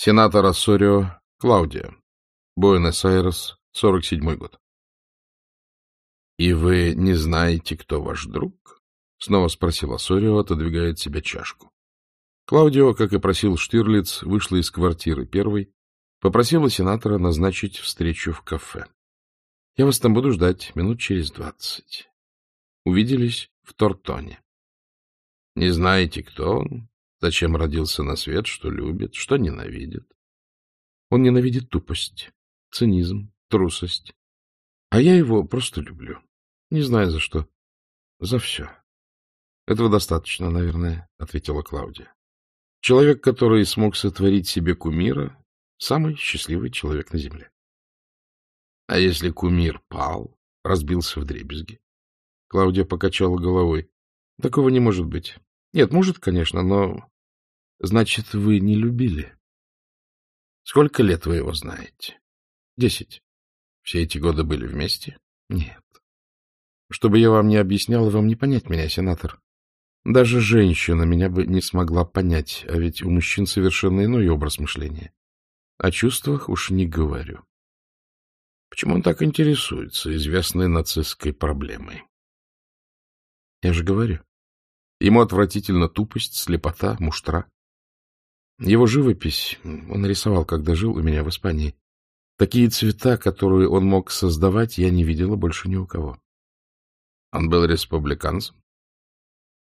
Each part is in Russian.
Сенатор Ассорио Клаудия. Буэнос-Айрес, 47 год. — И вы не знаете, кто ваш друг? — снова спросил Ассорио, отодвигая от себя чашку. Клаудио, как и просил Штирлиц, вышла из квартиры первой, попросила сенатора назначить встречу в кафе. — Я вас там буду ждать минут через двадцать. Увиделись в Тортоне. — Не знаете, кто он? Зачем родился на свет, что любит, что ненавидит? Он ненавидит тупость, цинизм, трусость. А я его просто люблю. Не знаю за что. За все. Этого достаточно, наверное, — ответила Клаудия. Человек, который смог сотворить себе кумира, самый счастливый человек на земле. А если кумир пал, разбился в дребезги? Клаудия покачала головой. Такого не может быть. Нет, может, конечно, но... Значит, вы не любили? Сколько лет вы его знаете? Десять. Все эти годы были вместе? Нет. Чтобы я вам не объяснял, вам не понять меня, сенатор. Даже женщина меня бы не смогла понять, а ведь у мужчин совершенно иной образ мышления. О чувствах уж не говорю. Почему он так интересуется известной нацистской проблемой? Я же говорю. Ему отвратительно тупость, слепота, муштра. Его живопись он рисовал, когда жил у меня в Испании. Такие цвета, которые он мог создавать, я не видела больше ни у кого. Он был республиканцем?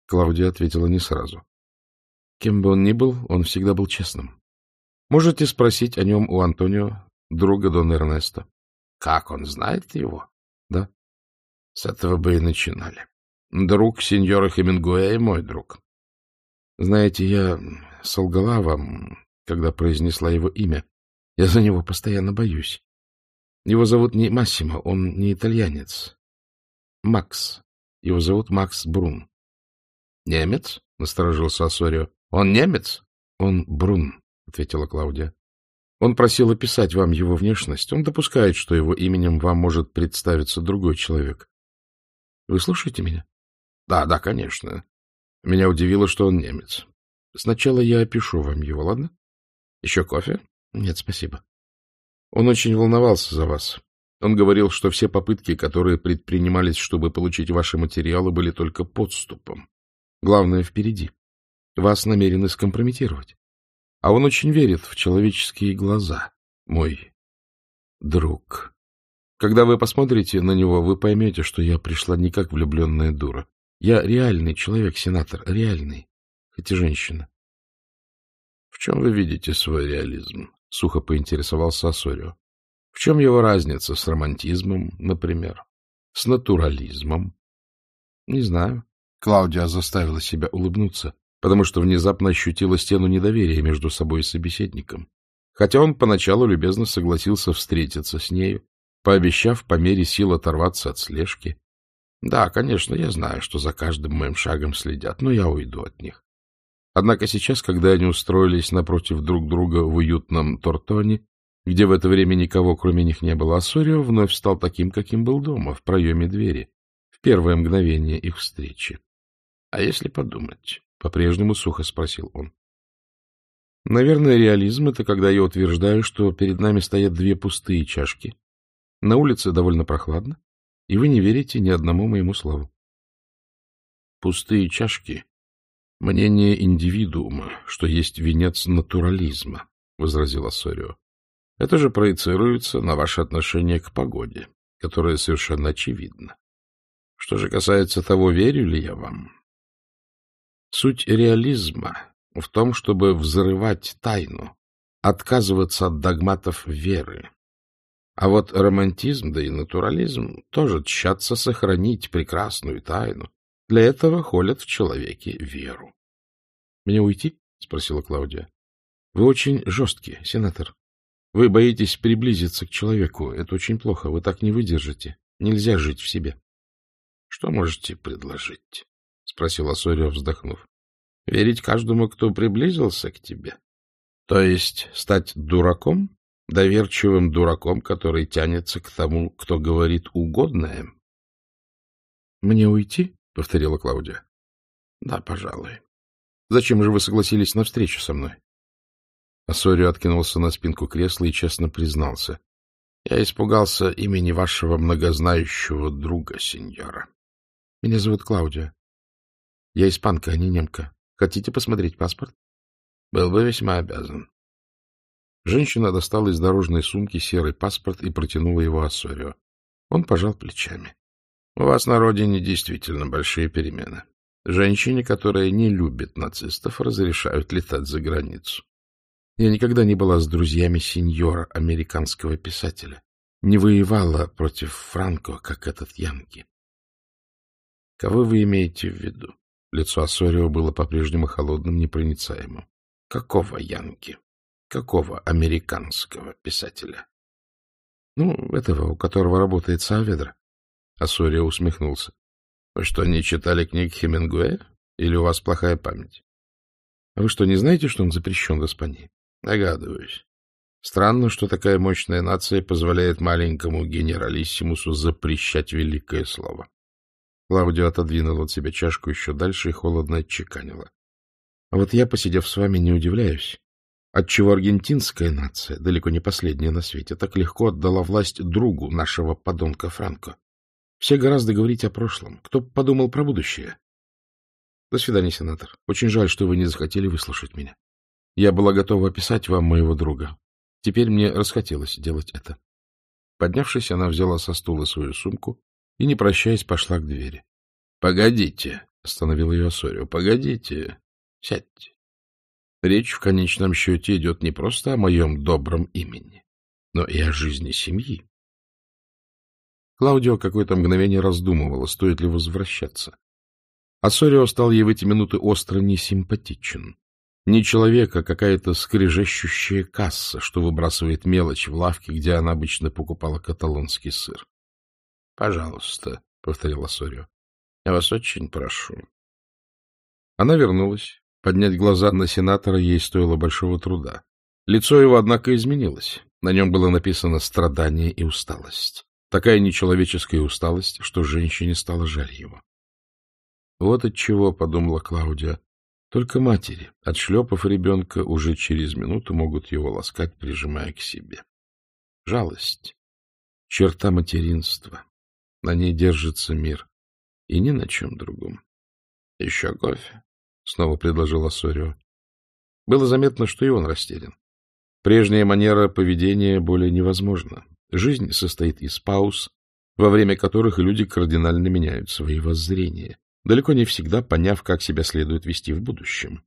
Клаудия ответила не сразу. Кем бы он ни был, он всегда был честным. Можете спросить о нем у Антонио, друга Дон Эрнеста. Как он знает его? Да. С этого бы и начинали. Друг сеньора Хемингуэя мой друг. Знаете, я солгала вам, когда произнесла его имя. Я за него постоянно боюсь. Его зовут не Массимо, он не итальянец. Макс. Его зовут Макс Брун. — Немец? — насторожился Ассорио. — Он немец? — Он Брун, — ответила Клаудия. Он просил описать вам его внешность. Он допускает, что его именем вам может представиться другой человек. Вы слушаете меня? Да, да, конечно. Меня удивило, что он немец. Сначала я опишу вам его, ладно? Еще кофе? Нет, спасибо. Он очень волновался за вас. Он говорил, что все попытки, которые предпринимались, чтобы получить ваши материалы, были только подступом. Главное впереди. Вас намерены скомпрометировать. А он очень верит в человеческие глаза, мой друг. Когда вы посмотрите на него, вы поймете, что я пришла не как влюбленная дура. Я реальный человек, сенатор, реальный, хоть и женщина. — В чем вы видите свой реализм? — сухо поинтересовался Асорио. — В чем его разница с романтизмом, например? С натурализмом? — Не знаю. Клаудия заставила себя улыбнуться, потому что внезапно ощутила стену недоверия между собой и собеседником. Хотя он поначалу любезно согласился встретиться с нею, пообещав по мере сил оторваться от слежки, да, конечно, я знаю, что за каждым моим шагом следят, но я уйду от них. Однако сейчас, когда они устроились напротив друг друга в уютном Тортоне, где в это время никого, кроме них, не было, Ассорио вновь стал таким, каким был дома, в проеме двери, в первое мгновение их встречи. — А если подумать? — по-прежнему сухо спросил он. — Наверное, реализм — это когда я утверждаю, что перед нами стоят две пустые чашки. На улице довольно прохладно, и вы не верите ни одному моему слову. Пустые чашки — мнение индивидуума, что есть венец натурализма, — возразил Ассорио. Это же проецируется на ваше отношение к погоде, которое совершенно очевидно. Что же касается того, верю ли я вам, суть реализма в том, чтобы взрывать тайну, отказываться от догматов веры, а вот романтизм, да и натурализм тоже тщатся сохранить прекрасную тайну. Для этого холят в человеке веру. — Мне уйти? — спросила Клаудия. — Вы очень жесткий, сенатор. Вы боитесь приблизиться к человеку. Это очень плохо. Вы так не выдержите. Нельзя жить в себе. — Что можете предложить? — спросил Асорио, вздохнув. — Верить каждому, кто приблизился к тебе? То есть стать дураком? Доверчивым дураком, который тянется к тому, кто говорит угодное. — Мне уйти? — повторила Клаудия. — Да, пожалуй. — Зачем же вы согласились на встречу со мной? Асорио откинулся на спинку кресла и честно признался. — Я испугался имени вашего многознающего друга, сеньора. — Меня зовут Клаудия. Я испанка, а не немка. Хотите посмотреть паспорт? — Был бы весьма обязан. Женщина достала из дорожной сумки серый паспорт и протянула его Ассорио. Он пожал плечами. — У вас на родине действительно большие перемены. Женщине, которая не любит нацистов, разрешают летать за границу. Я никогда не была с друзьями сеньора, американского писателя. Не воевала против Франко, как этот Янки. Кого вы имеете в виду? Лицо Ассорио было по-прежнему холодным, непроницаемым. Какого Янки? Какого американского писателя? Ну, этого, у которого работает Сааведра. Ассорио усмехнулся. Вы что, не читали книг Хемингуэя? Или у вас плохая память? А вы что, не знаете, что он запрещен в Испании? Догадываюсь. Странно, что такая мощная нация позволяет маленькому генералиссимусу запрещать великое слово. Клаудио отодвинул от себя чашку еще дальше и холодно отчеканила. А вот я, посидев с вами, не удивляюсь, отчего аргентинская нация, далеко не последняя на свете, так легко отдала власть другу нашего подонка Франко. Все гораздо говорить о прошлом. Кто подумал про будущее? До свидания, сенатор. Очень жаль, что вы не захотели выслушать меня. Я была готова описать вам моего друга. Теперь мне расхотелось делать это. Поднявшись, она взяла со стула свою сумку и, не прощаясь, пошла к двери. — Погодите, — остановил ее Осорио, — погодите, сядьте. Речь в конечном счете идет не просто о моем добром имени, но и о жизни семьи. Клаудио какое-то мгновение раздумывала, стоит ли возвращаться. Ассорио стал ей в эти минуты остро несимпатичен. Не человек, а какая-то скрежещущая касса, что выбрасывает мелочь в лавке, где она обычно покупала каталонский сыр. — Пожалуйста, — повторил Ассорио, — я вас очень прошу. Она вернулась. Поднять глаза на сенатора ей стоило большого труда. Лицо его, однако, изменилось. На нем было написано «страдание и усталость». Такая нечеловеческая усталость, что женщине стало жаль его. Вот от чего, — подумала Клаудия, — только матери, отшлепав ребенка, уже через минуту могут его ласкать, прижимая к себе. Жалость — черта материнства. На ней держится мир, и ни на чем другом. — Еще кофе? — снова предложил Ассорио. Было заметно, что и он растерян. Прежняя манера поведения более невозможна. Жизнь состоит из пауз, во время которых люди кардинально меняют свои воззрения, далеко не всегда поняв, как себя следует вести в будущем.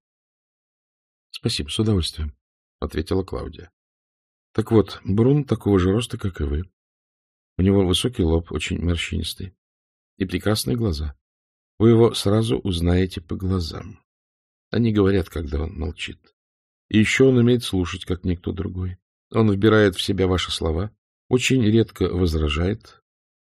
— Спасибо, с удовольствием, — ответила Клаудия. — Так вот, Брун такого же роста, как и вы. У него высокий лоб, очень морщинистый, и прекрасные глаза. Вы его сразу узнаете по глазам. Они говорят, когда он молчит. И еще он умеет слушать, как никто другой. Он вбирает в себя ваши слова, очень редко возражает,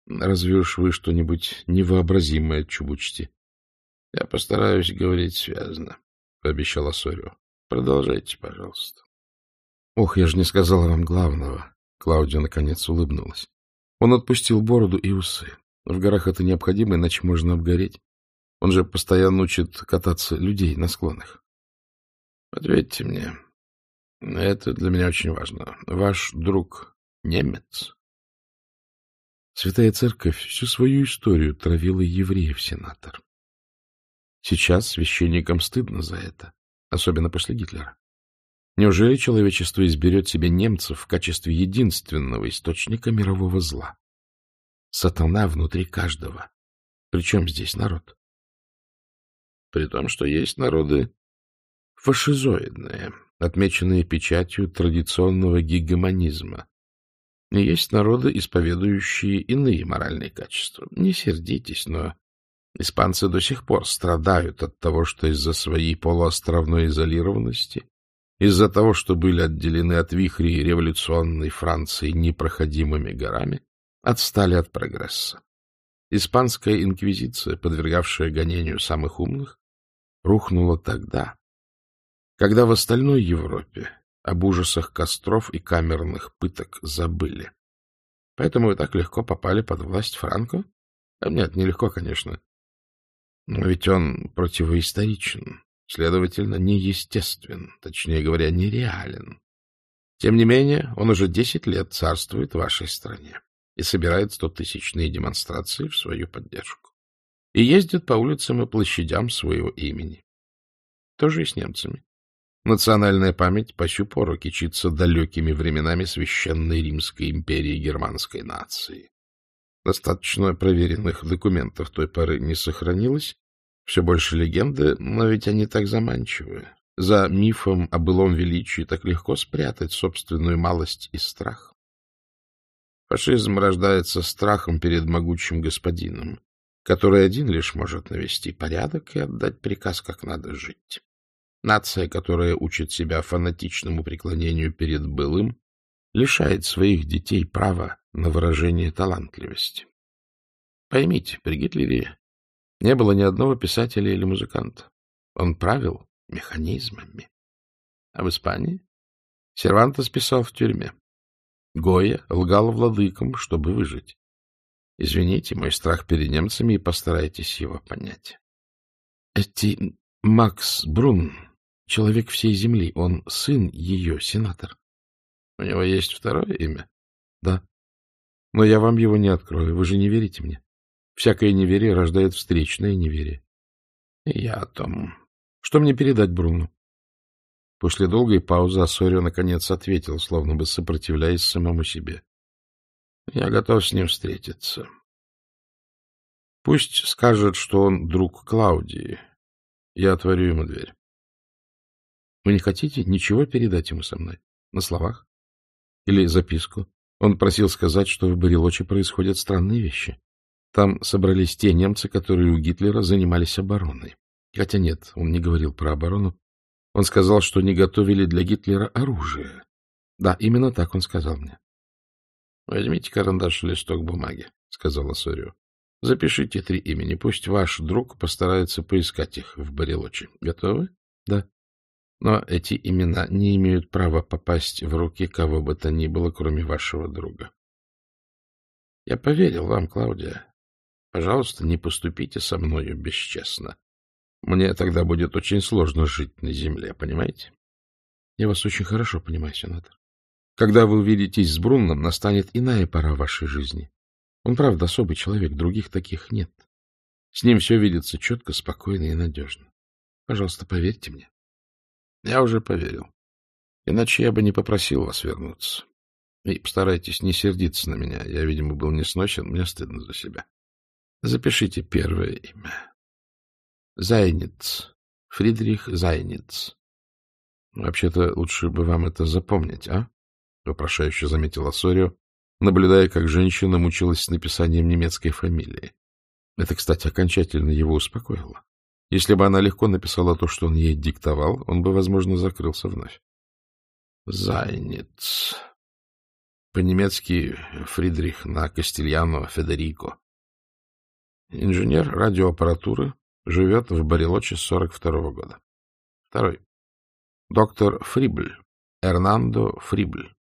разве уж вы что-нибудь невообразимое чубучите. — Я постараюсь говорить связно, — пообещал Ассорио. — Продолжайте, пожалуйста. — Ох, я же не сказала вам главного. Клаудия наконец улыбнулась. Он отпустил бороду и усы. В горах это необходимо, иначе можно обгореть. Он же постоянно учит кататься людей на склонах. — Ответьте мне. Это для меня очень важно. Ваш друг Немец. Святая Церковь всю свою историю травила евреев, сенатор. Сейчас священникам стыдно за это, особенно после Гитлера. Неужели человечество изберет себе немцев в качестве единственного источника мирового зла? Сатана внутри каждого. Причем здесь народ? При том, что есть народы фашизоидные, отмеченные печатью традиционного гегемонизма, есть народы, исповедующие иные моральные качества. Не сердитесь, но испанцы до сих пор страдают от того, что из-за своей полуостровной изолированности, из-за того, что были отделены от вихрей революционной Франции непроходимыми горами, отстали от прогресса. Испанская инквизиция, подвергавшая гонению самых умных, рухнула тогда, когда в остальной Европе об ужасах костров и камерных пыток забыли. Поэтому вы так легко попали под власть Франко? А нет, нелегко, конечно. Но ведь он противоисторичен, следовательно, неестествен, точнее говоря, нереален. Тем не менее, он уже десять лет царствует в вашей стране и собирает стотысячные демонстрации в свою поддержку. И ездит по улицам и площадям своего имени. Тоже и с немцами. Национальная память по сю пору кичится далекими временами Священной Римской империи германской нации. Достаточно проверенных документов той поры не сохранилось, все больше легенды, но ведь они так заманчивы. За мифом о былом величии так легко спрятать собственную малость и страх. Фашизм рождается страхом перед могучим господином, который один лишь может навести порядок и отдать приказ, как надо жить. Нация, которая учит себя фанатичному преклонению перед былым, лишает своих детей права на выражение талантливости. Поймите, при Гитлере не было ни одного писателя или музыканта. Он правил механизмами. А в Испании Сервантес писал в тюрьме. Гоя лгал владыкам, чтобы выжить. Извините мой страх перед немцами и постарайтесь его понять. Эти Макс Брун, человек всей земли, он сын ее, сенатор. У него есть второе имя? Да. Но я вам его не открою, вы же не верите мне. Всякое неверие рождает встречное неверие. И я о том. Что мне передать Бруну? После долгой паузы Ассорио наконец ответил, словно бы сопротивляясь самому себе. Я готов с ним встретиться. Пусть скажет, что он друг Клаудии. Я отворю ему дверь. Вы не хотите ничего передать ему со мной? На словах? Или записку? Он просил сказать, что в Барелоче происходят странные вещи. Там собрались те немцы, которые у Гитлера занимались обороной. Хотя нет, он не говорил про оборону. Он сказал, что не готовили для Гитлера оружие. Да, именно так он сказал мне. — Возьмите карандаш и листок бумаги, — сказал Асорио. — Запишите три имени. Пусть ваш друг постарается поискать их в Барелоче. Готовы? — Да. Но эти имена не имеют права попасть в руки кого бы то ни было, кроме вашего друга. Я поверил вам, Клаудия. Пожалуйста, не поступите со мною бесчестно. Мне тогда будет очень сложно жить на земле, понимаете? Я вас очень хорошо понимаю, сенатор. Когда вы увидитесь с Брунном, настанет иная пора вашей жизни. Он, правда, особый человек, других таких нет. С ним все видится четко, спокойно и надежно. Пожалуйста, поверьте мне. Я уже поверил. Иначе я бы не попросил вас вернуться. И постарайтесь не сердиться на меня. Я, видимо, был несносен, мне стыдно за себя. Запишите первое имя. Зайниц. Фридрих Зайниц. Вообще-то лучше бы вам это запомнить, а? Вопрошающе заметила Сорио, наблюдая, как женщина мучилась с написанием немецкой фамилии. Это, кстати, окончательно его успокоило. Если бы она легко написала то, что он ей диктовал, он бы, возможно, закрылся вновь. Зайниц. По-немецки Фридрих на Кастильяно Федерико. Инженер радиоаппаратуры, живет в Барелоче с 42 -го года. Второй. Доктор Фрибль, Эрнандо Фрибль.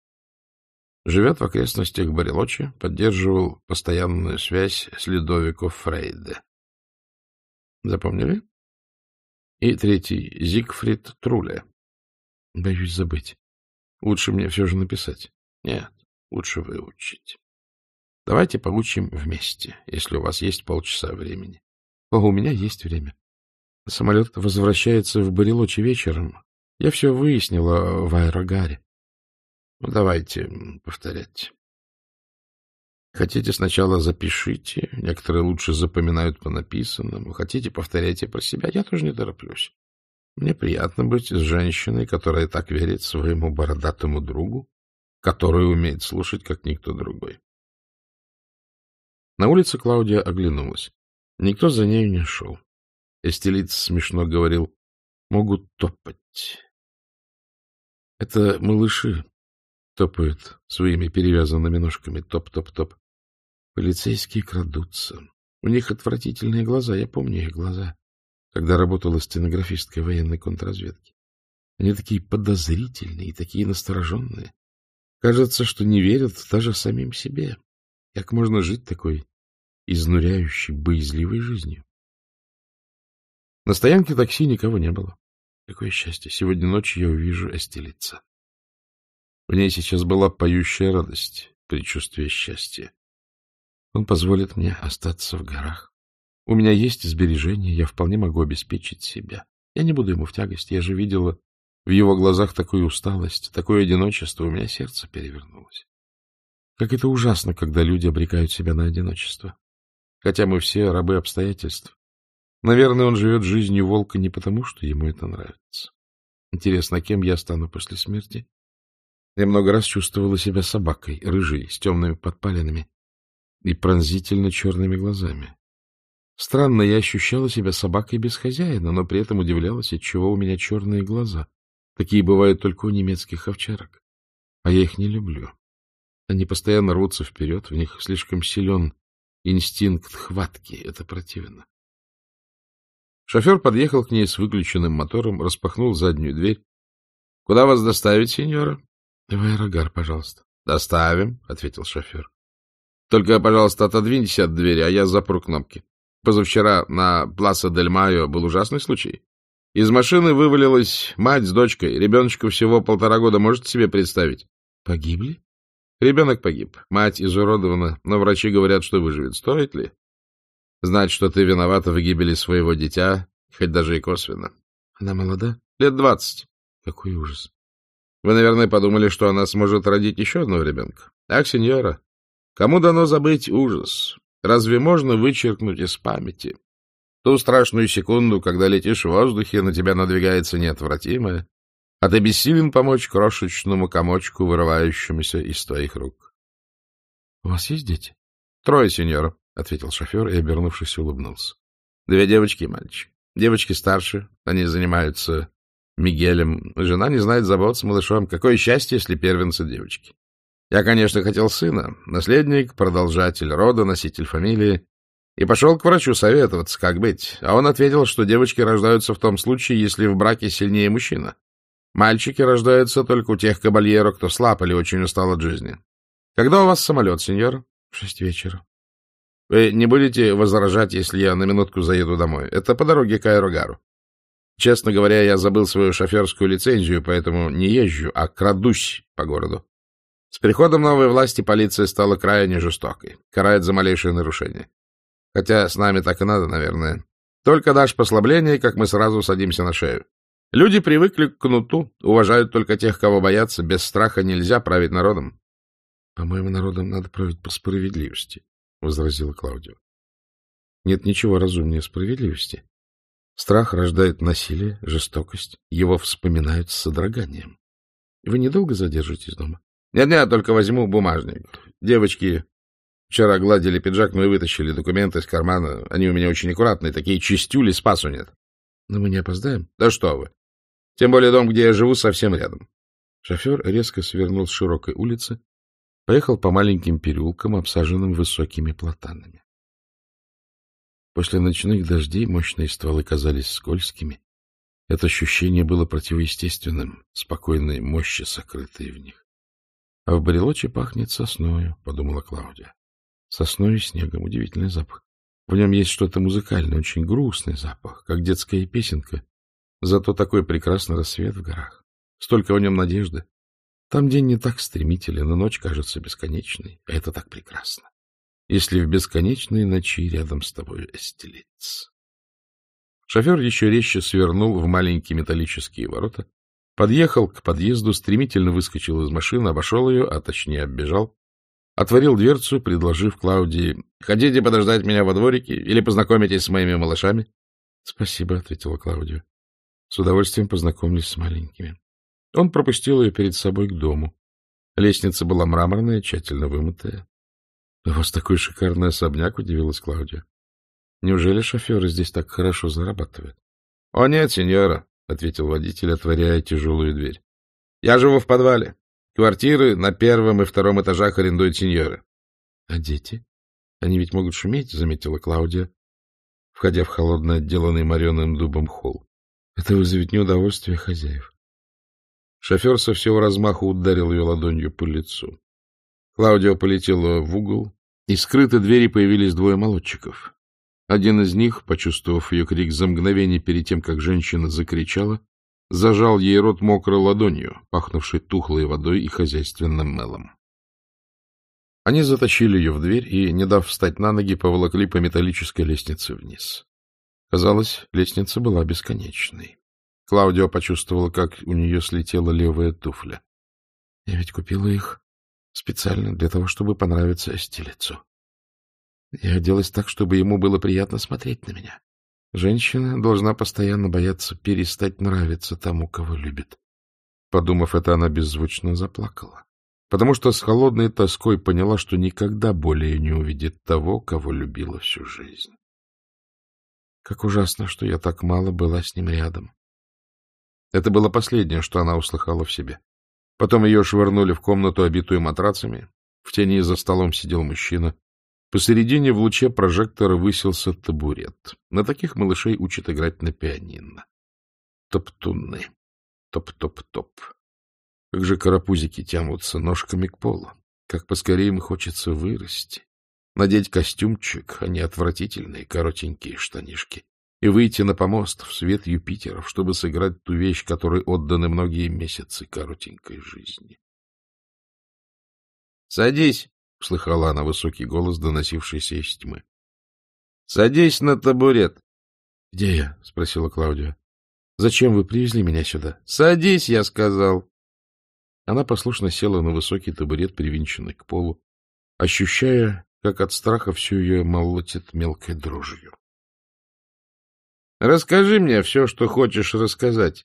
Живет в окрестностях Барелочи, поддерживал постоянную связь с Людовико Фрейде. Запомнили? И третий. Зигфрид Труле. Боюсь забыть. Лучше мне все же написать. Нет, лучше выучить. Давайте получим вместе, если у вас есть полчаса времени. О, у меня есть время. Самолет возвращается в Барелочи вечером. Я все выяснила в аэрогаре. Ну, давайте повторять. Хотите, сначала запишите. Некоторые лучше запоминают по написанному. Хотите, повторяйте про себя. Я тоже не тороплюсь. Мне приятно быть с женщиной, которая так верит своему бородатому другу, который умеет слушать, как никто другой. На улице Клаудия оглянулась. Никто за нею не шел. Эстелиц смешно говорил, могут топать. Это малыши топают своими перевязанными ножками. Топ-топ-топ. Полицейские крадутся. У них отвратительные глаза, я помню их глаза, когда работала стенографисткой военной контрразведки. Они такие подозрительные и такие настороженные. Кажется, что не верят даже самим себе. Как можно жить такой изнуряющей, боязливой жизнью. На стоянке такси никого не было. Какое счастье! Сегодня ночью я увижу Эстелица. В ней сейчас была поющая радость, предчувствие счастья. Он позволит мне остаться в горах. У меня есть сбережения, я вполне могу обеспечить себя. Я не буду ему в тягость. Я же видела в его глазах такую усталость, такое одиночество. У меня сердце перевернулось. Как это ужасно, когда люди обрекают себя на одиночество. Хотя мы все рабы обстоятельств. Наверное, он живет жизнью волка не потому, что ему это нравится. Интересно, кем я стану после смерти? Я много раз чувствовала себя собакой, рыжей, с темными подпалинами и пронзительно черными глазами. Странно, я ощущала себя собакой без хозяина, но при этом удивлялась, отчего у меня черные глаза. Такие бывают только у немецких овчарок. А я их не люблю. Они постоянно рвутся вперед, в них слишком силен инстинкт хватки. Это противно. Шофер подъехал к ней с выключенным мотором, распахнул заднюю дверь. — Куда вас доставить, сеньора? — В аэрогар, пожалуйста. — Доставим, — ответил шофер. — Только, пожалуйста, отодвиньтесь от двери, а я запру кнопки. Позавчера на Пласа Дель Майо был ужасный случай. Из машины вывалилась мать с дочкой. Ребеночку всего полтора года, можете себе представить? — Погибли? Ребенок погиб. Мать изуродована, но врачи говорят, что выживет. Стоит ли? Знать, что ты виновата в гибели своего дитя, хоть даже и косвенно. Она молода? Лет двадцать. Какой ужас. Вы, наверное, подумали, что она сможет родить еще одного ребенка. Ах, сеньора, кому дано забыть ужас? Разве можно вычеркнуть из памяти? Ту страшную секунду, когда летишь в воздухе, на тебя надвигается неотвратимое, а ты бессилен помочь крошечному комочку, вырывающемуся из твоих рук. — У вас есть дети? — Трое, сеньор, — ответил шофер и, обернувшись, улыбнулся. — Две девочки и мальчик. Девочки старше, они занимаются Мигелем. Жена не знает забот с малышом. Какое счастье, если первенцы девочки. Я, конечно, хотел сына, наследник, продолжатель рода, носитель фамилии, и пошел к врачу советоваться, как быть. А он ответил, что девочки рождаются в том случае, если в браке сильнее мужчина. Мальчики рождаются только у тех кабальеро, кто слаб или очень устал от жизни. Когда у вас самолет, сеньор? В шесть вечера. Вы не будете возражать, если я на минутку заеду домой? Это по дороге к аэрогару. Честно говоря, я забыл свою шоферскую лицензию, поэтому не езжу, а крадусь по городу. С приходом новой власти полиция стала крайне жестокой, карает за малейшее нарушение. Хотя с нами так и надо, наверное. Только дашь послабление, как мы сразу садимся на шею. Люди привыкли к кнуту, уважают только тех, кого боятся. Без страха нельзя править народом. — По-моему, народом надо править по справедливости, — возразила Клаудио. — Нет ничего разумнее справедливости. Страх рождает насилие, жестокость. Его вспоминают с содроганием. Вы недолго задержитесь дома? Нет, — Нет-нет, только возьму бумажник. Девочки вчера гладили пиджак, но и вытащили документы из кармана. Они у меня очень аккуратные, такие чистюли, спасу нет. — Но мы не опоздаем? — Да что вы. Тем более дом, где я живу, совсем рядом. Шофер резко свернул с широкой улицы, поехал по маленьким переулкам, обсаженным высокими платанами. После ночных дождей мощные стволы казались скользкими. Это ощущение было противоестественным, спокойной мощи, сокрытой в них. — А в Барелоче пахнет сосною, — подумала Клаудия. Сосной и снегом. Удивительный запах. В нем есть что-то музыкальное, очень грустный запах, как детская песенка, Зато такой прекрасный рассвет в горах. Столько в нем надежды. Там день не так стремителен, и ночь кажется бесконечной. А это так прекрасно. Если в бесконечной ночи рядом с тобой эстелец. Шофер еще резче свернул в маленькие металлические ворота, подъехал к подъезду, стремительно выскочил из машины, обошел ее, а точнее оббежал, отворил дверцу, предложив Клаудии, «Хотите подождать меня во дворике или познакомитесь с моими малышами?» «Спасибо», — ответила Клаудия. С удовольствием познакомились с маленькими. Он пропустил ее перед собой к дому. Лестница была мраморная, тщательно вымытая. — У вас такой шикарный особняк, — удивилась Клаудия. — Неужели шоферы здесь так хорошо зарабатывают? — О, нет, сеньора, — ответил водитель, отворяя тяжелую дверь. — Я живу в подвале. Квартиры на первом и втором этажах арендуют сеньоры. — А дети? Они ведь могут шуметь, — заметила Клаудия, входя в холодно отделанный мореным дубом холл. Это вызовет неудовольствие хозяев. Шофер со всего размаху ударил ее ладонью по лицу. Клаудио полетела в угол, и скрытой двери появились двое молодчиков. Один из них, почувствовав ее крик за мгновение перед тем, как женщина закричала, зажал ей рот мокрой ладонью, пахнувшей тухлой водой и хозяйственным мелом. Они затащили ее в дверь и, не дав встать на ноги, поволокли по металлической лестнице вниз. Казалось, лестница была бесконечной. Клаудио почувствовала, как у нее слетела левая туфля. — Я ведь купила их специально для того, чтобы понравиться Эстилицу. Я оделась так, чтобы ему было приятно смотреть на меня. Женщина должна постоянно бояться перестать нравиться тому, кого любит. Подумав это, она беззвучно заплакала, потому что с холодной тоской поняла, что никогда более не увидит того, кого любила всю жизнь. Как ужасно, что я так мало была с ним рядом. Это было последнее, что она услыхала в себе. Потом ее швырнули в комнату, обитую матрацами. В тени за столом сидел мужчина. Посередине в луче прожектора высился табурет. На таких малышей учат играть на пианино. Топтуны. Топ-топ-топ. Как же карапузики тянутся ножками к полу. Как поскорее им хочется вырасти. Надеть костюмчик, а не отвратительные коротенькие штанишки. И выйти на помост в свет Юпитеров, чтобы сыграть ту вещь, которой отданы многие месяцы коротенькой жизни. — Садись! — слыхала она высокий голос, доносившийся из тьмы. — Садись на табурет. — Где я? — спросила Клаудия. — Зачем вы привезли меня сюда? — Садись, я сказал. Она послушно села на высокий табурет, привинченный к полу, ощущая, как от страха всю ее молотит мелкой дрожью. — Расскажи мне все, что хочешь рассказать.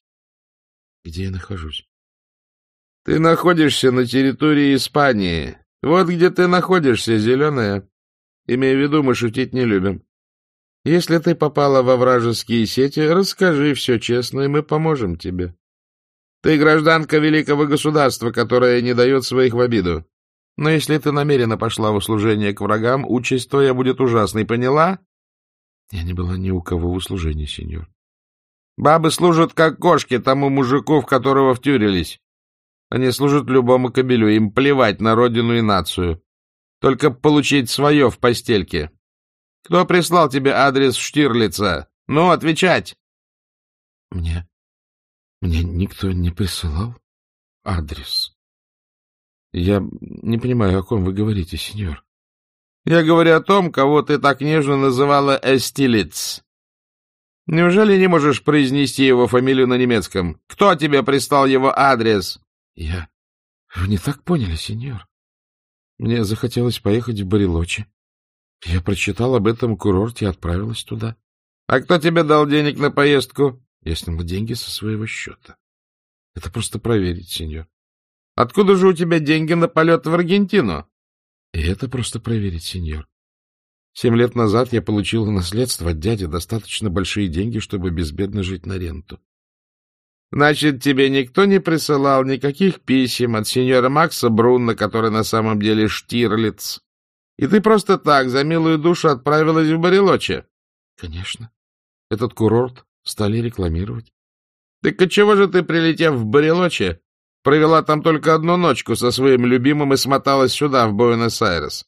— Где я нахожусь? — Ты находишься на территории Испании, вот где ты находишься, зеленая. Имея в виду, мы шутить не любим. Если ты попала во вражеские сети, расскажи все честно, и мы поможем тебе. Ты гражданка великого государства, которое не дает своих в обиду. Но если ты намеренно пошла в услужение к врагам, участь твоя будет ужасной, поняла? Я не была ни у кого в услужении, сеньор. Бабы служат как кошки тому мужику, в которого втюрились. Они служат любому кобелю, им плевать на родину и нацию. Только получить свое в постельке. Кто прислал тебе адрес Штирлица? Ну, отвечать! Мне... Мне никто не присылал адрес. Я не понимаю, о ком вы говорите, сеньор. Я говорю о том, кого ты так нежно называла Эстилиц. Неужели не можешь произнести его фамилию на немецком? Кто тебе прислал его адрес? Я... Вы не так поняли, сеньор. Мне захотелось поехать в Барелочи. Я прочитал об этом курорте и отправилась туда. А кто тебе дал денег на поездку? Я сняла деньги со своего счета. Это просто проверить, сеньор. Откуда же у тебя деньги на полет в Аргентину? И это просто проверить, сеньор. Семь лет назад я получил наследство от дяди достаточно большие деньги, чтобы безбедно жить на ренту. Значит, тебе никто не присылал никаких писем от сеньора Макса Брунна, который на самом деле Штирлиц. И ты просто так, за милую душу, отправилась в Барелоче? — Конечно. Этот курорт стали рекламировать. — Так а чего же ты, прилетев в Барелоче, провела там только одну ночку со своим любимым и смоталась сюда, в Буэнос-Айрес?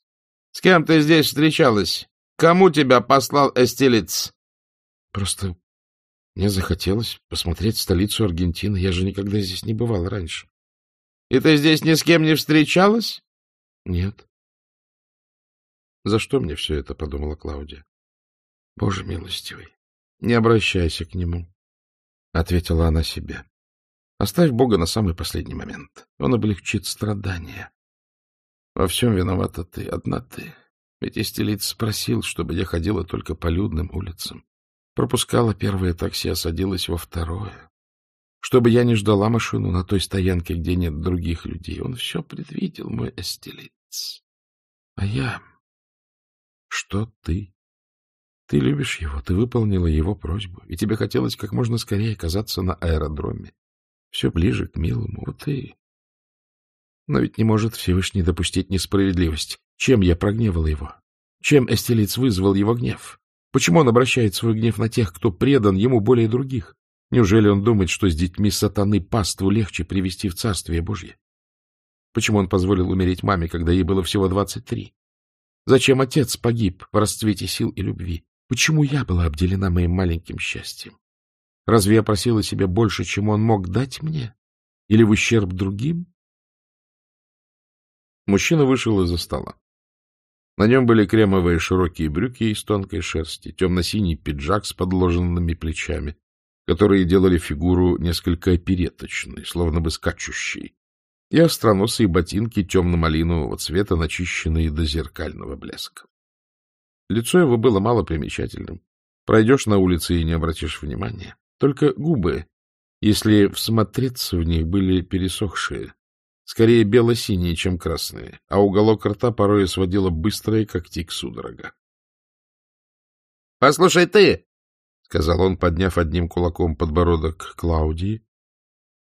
С кем ты здесь встречалась? Кому тебя послал Эстилиц? — Просто мне захотелось посмотреть столицу Аргентины. Я же никогда здесь не бывал раньше. — И ты здесь ни с кем не встречалась? — Нет. — За что мне все это? — подумала Клаудия. — Боже милостивый, не обращайся к нему, — ответила она себе. — Оставь Бога на самый последний момент. Он облегчит страдания. Во всем виновата ты, одна ты. Ведь Истелиц спросил, чтобы я ходила только по людным улицам. Пропускала первое такси, а садилась во второе. Чтобы я не ждала машину на той стоянке, где нет других людей. Он все предвидел, мой эстелиц. А я... Что ты? Ты любишь его, ты выполнила его просьбу, и тебе хотелось как можно скорее оказаться на аэродроме. Все ближе к милому, вот и... Но ведь не может Всевышний допустить несправедливость. Чем я прогневала его? Чем Эстелиц вызвал его гнев? Почему он обращает свой гнев на тех, кто предан ему более других? Неужели он думает, что с детьми сатаны паству легче привести в Царствие Божье? Почему он позволил умереть маме, когда ей было всего двадцать три? Зачем отец погиб в расцвете сил и любви? Почему я была обделена моим маленьким счастьем? Разве я просила себе больше, чем он мог дать мне? Или в ущерб другим? Мужчина вышел из-за стола. На нем были кремовые широкие брюки из тонкой шерсти, темно-синий пиджак с подложенными плечами, которые делали фигуру несколько опереточной, словно бы скачущей, и остроносые ботинки темно-малинового цвета, начищенные до зеркального блеска. Лицо его было мало примечательным. Пройдешь на улице и не обратишь внимания. Только губы, если всмотреться в них, были пересохшие, скорее бело-синие, чем красные, а уголок рта порой сводило быстрое, как тик судорога. — Послушай ты, — сказал он, подняв одним кулаком подбородок Клаудии,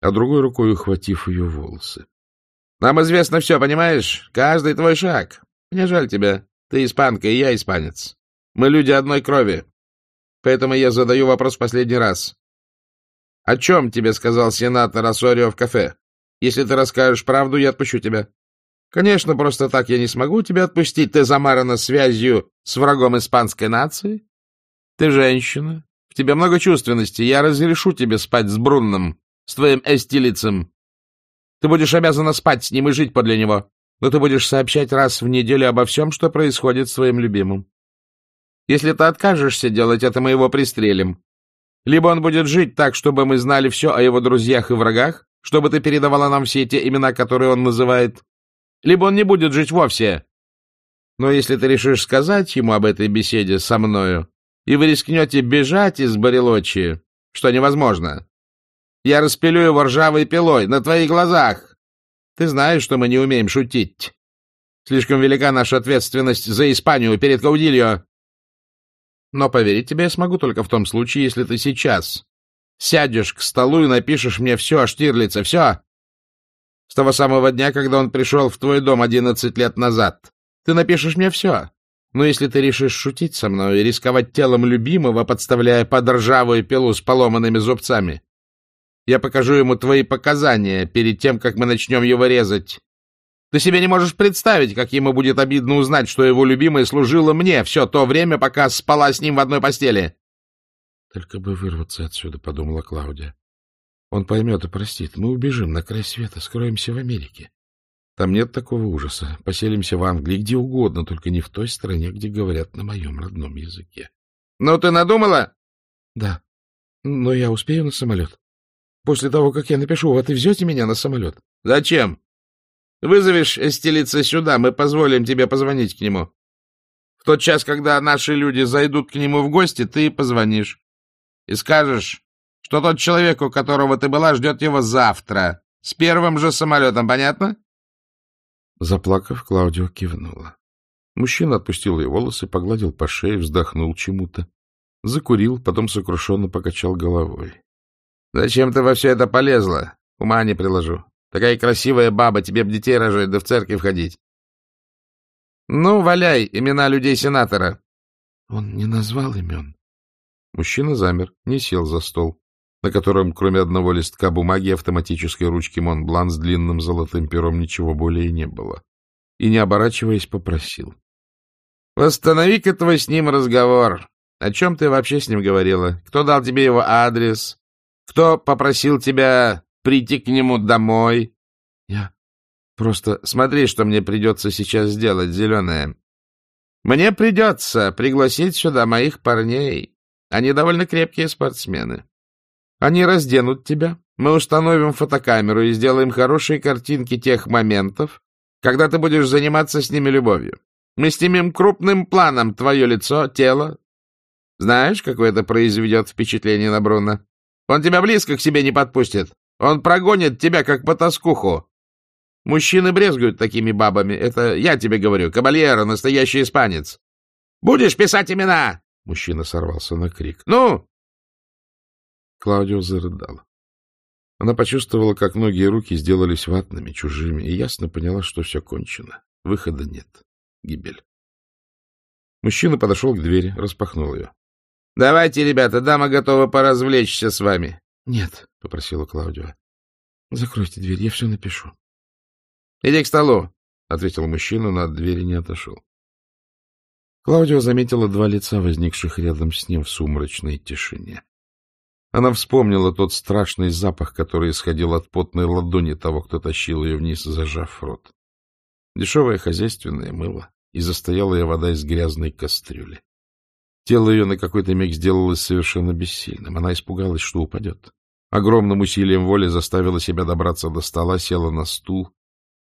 а другой рукой ухватив ее волосы. — Нам известно все, понимаешь? Каждый твой шаг. Мне жаль тебя. Ты испанка, и я испанец. Мы люди одной крови. Поэтому я задаю вопрос в последний раз. О чем тебе сказал сенатор Асорио в кафе? Если ты расскажешь правду, я отпущу тебя. Конечно, просто так я не смогу тебя отпустить. Ты замарана связью с врагом испанской нации. Ты женщина. В тебе много чувственности. Я разрешу тебе спать с Брунном, с твоим эстилицем. Ты будешь обязана спать с ним и жить подле него. Но ты будешь сообщать раз в неделю обо всем, что происходит с твоим любимым. Если ты откажешься делать это, мы его пристрелим. Либо он будет жить так, чтобы мы знали все о его друзьях и врагах, чтобы ты передавала нам все те имена, которые он называет. Либо он не будет жить вовсе. Но если ты решишь сказать ему об этой беседе со мною, и вы рискнете бежать из Барелочи, что невозможно, я распилю его ржавой пилой на твоих глазах. Ты знаешь, что мы не умеем шутить. Слишком велика наша ответственность за Испанию перед Каудильо. Но поверить тебе я смогу только в том случае, если ты сейчас Сядешь к столу и напишешь мне все о Штирлице, все. С того самого дня, когда он пришел в твой дом одиннадцать лет назад. Ты напишешь мне все. Но если ты решишь шутить со мной и рисковать телом любимого, подставляя под ржавую пилу с поломанными зубцами, я покажу ему твои показания перед тем, как мы начнем его резать. Ты себе не можешь представить, как ему будет обидно узнать, что его любимая служила мне все то время, пока спала с ним в одной постели. Только бы вырваться отсюда, — подумала Клаудия. Он поймет и простит. Мы убежим на край света, скроемся в Америке. Там нет такого ужаса. Поселимся в Англии, где угодно, только не в той стране, где говорят на моем родном языке. — Ну, ты надумала? — Да. Но я успею на самолет. После того, как я напишу, вот и везете меня на самолет. — Зачем? Вызовешь Эстелица сюда, мы позволим тебе позвонить к нему. В тот час, когда наши люди зайдут к нему в гости, ты позвонишь и скажешь, что тот человек, у которого ты была, ждет его завтра, с первым же самолетом, понятно? Заплакав, Клаудио кивнула. Мужчина отпустил ее волосы, погладил по шее, вздохнул чему-то. Закурил, потом сокрушенно покачал головой. — Зачем ты во все это полезла? Ума не приложу. Такая красивая баба, тебе б детей рожать, да в церковь ходить. — Ну, валяй имена людей сенатора. — Он не назвал имен. Мужчина замер, не сел за стол, на котором, кроме одного листка бумаги и автоматической ручки Монблан с длинным золотым пером, ничего более не было. И, не оборачиваясь, попросил. — Восстанови-ка твой с ним разговор. О чем ты вообще с ним говорила? Кто дал тебе его адрес? Кто попросил тебя прийти к нему домой? — Я просто... Смотри, что мне придется сейчас сделать, зеленая. Мне придется пригласить сюда моих парней. Они довольно крепкие спортсмены. Они разденут тебя, мы установим фотокамеру и сделаем хорошие картинки тех моментов, когда ты будешь заниматься с ними любовью. Мы снимем крупным планом твое лицо, тело. Знаешь, какое это произведет впечатление на Бруно? Он тебя близко к себе не подпустит. Он прогонит тебя, как потаскуху. Мужчины брезгуют такими бабами. Это я тебе говорю. Кабальеро, настоящий испанец. Будешь писать имена? Мужчина сорвался на крик. «Ну!» Клаудио зарыдала. Она почувствовала, как ноги и руки сделались ватными, чужими, и ясно поняла, что все кончено. Выхода нет. Гибель. Мужчина подошел к двери, распахнул ее. — Давайте, ребята, дама готова поразвлечься с вами. — Нет, — попросила Клаудио. — Закройте дверь, я все напишу. — Иди к столу, — ответил мужчина, но от двери не отошел. Клаудио заметила два лица, возникших рядом с ним в сумрачной тишине. Она вспомнила тот страшный запах, который исходил от потной ладони того, кто тащил ее вниз, зажав рот. Дешевое хозяйственное мыло и застоялая вода из грязной кастрюли. Тело ее на какой-то миг сделалось совершенно бессильным. Она испугалась, что упадет. Огромным усилием воли заставила себя добраться до стола, села на стул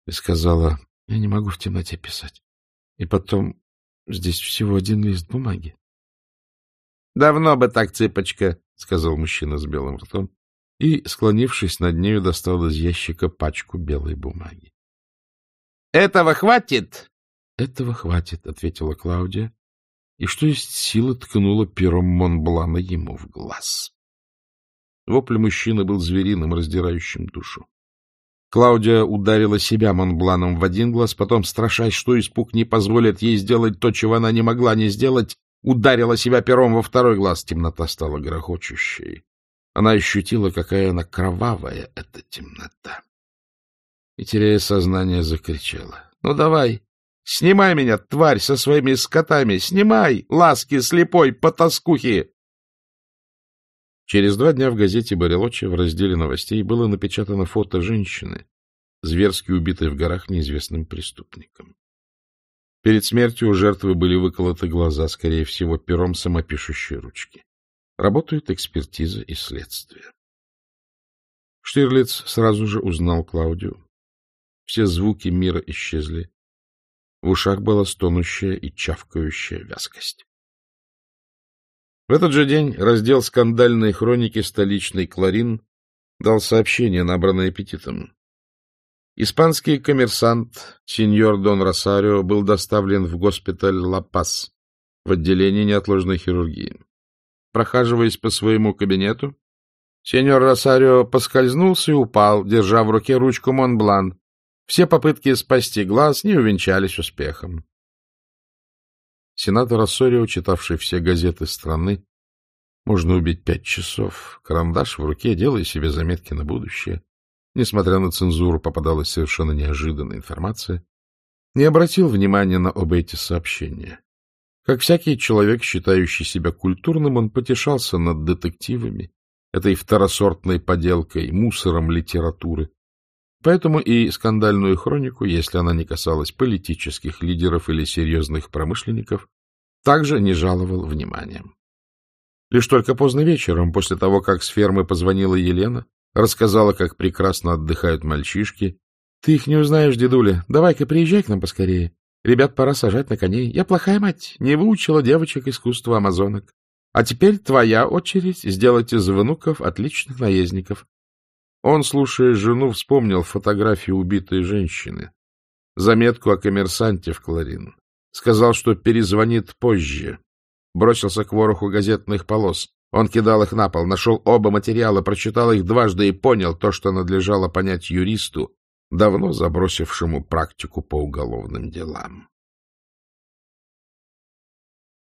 и сказала, я не могу в темноте писать. И потом, здесь всего один лист бумаги. — Давно бы так, цыпочка, — сказал мужчина с белым ртом, и, склонившись над нею, достал из ящика пачку белой бумаги. — Этого хватит? — Этого хватит, — ответила Клаудия, и что есть силы ткнула пером Монблана ему в глаз. Вопль мужчины был звериным, раздирающим душу. Клаудия ударила себя Монбланом в один глаз, потом, страшась, что испуг не позволит ей сделать то, чего она не могла не сделать, ударила себя пером во второй глаз. Темнота стала грохочущей. Она ощутила, какая она кровавая, эта темнота. И, теряя сознание, закричала. — Ну, давай, снимай меня, тварь, со своими скотами! Снимай, ласки слепой потаскухи! Через два дня в газете «Барелочи» в разделе новостей было напечатано фото женщины, зверски убитой в горах неизвестным преступником. Перед смертью у жертвы были выколоты глаза, скорее всего, пером самопишущей ручки. Работают экспертиза и следствие. Штирлиц сразу же узнал Клаудию. Все звуки мира исчезли. В ушах была стонущая и чавкающая вязкость. В этот же день раздел скандальной хроники «Столичный Кларин» дал сообщение, набранное аппетитом. Испанский коммерсант сеньор Дон Росарио был доставлен в госпиталь Ла-Пас в отделении неотложной хирургии. Прохаживаясь по своему кабинету, сеньор Росарио поскользнулся и упал, держа в руке ручку Монблан. Все попытки спасти глаз не увенчались успехом. Сенатор Рассорио, читавший все газеты страны, можно убить пять часов. Карандаш в руке, делая себе заметки на будущее несмотря на цензуру, попадалась совершенно неожиданная информация, не обратил внимания на оба эти сообщения. Как всякий человек, считающий себя культурным, он потешался над детективами, этой второсортной поделкой, мусором литературы. Поэтому и скандальную хронику, если она не касалась политических лидеров или серьезных промышленников, также не жаловал вниманием. Лишь только поздно вечером, после того, как с фермы позвонила Елена, Рассказала, как прекрасно отдыхают мальчишки. — Ты их не узнаешь, дедуля. Давай-ка приезжай к нам поскорее. Ребят пора сажать на коней. Я плохая мать, не выучила девочек искусства амазонок. А теперь твоя очередь сделать из внуков отличных наездников. Он, слушая жену, вспомнил фотографию убитой женщины, заметку о коммерсанте в Кларин. Сказал, что перезвонит позже. Бросился к вороху газетных полос. Он кидал их на пол, нашел оба материала, прочитал их дважды и понял то, что надлежало понять юристу, давно забросившему практику по уголовным делам.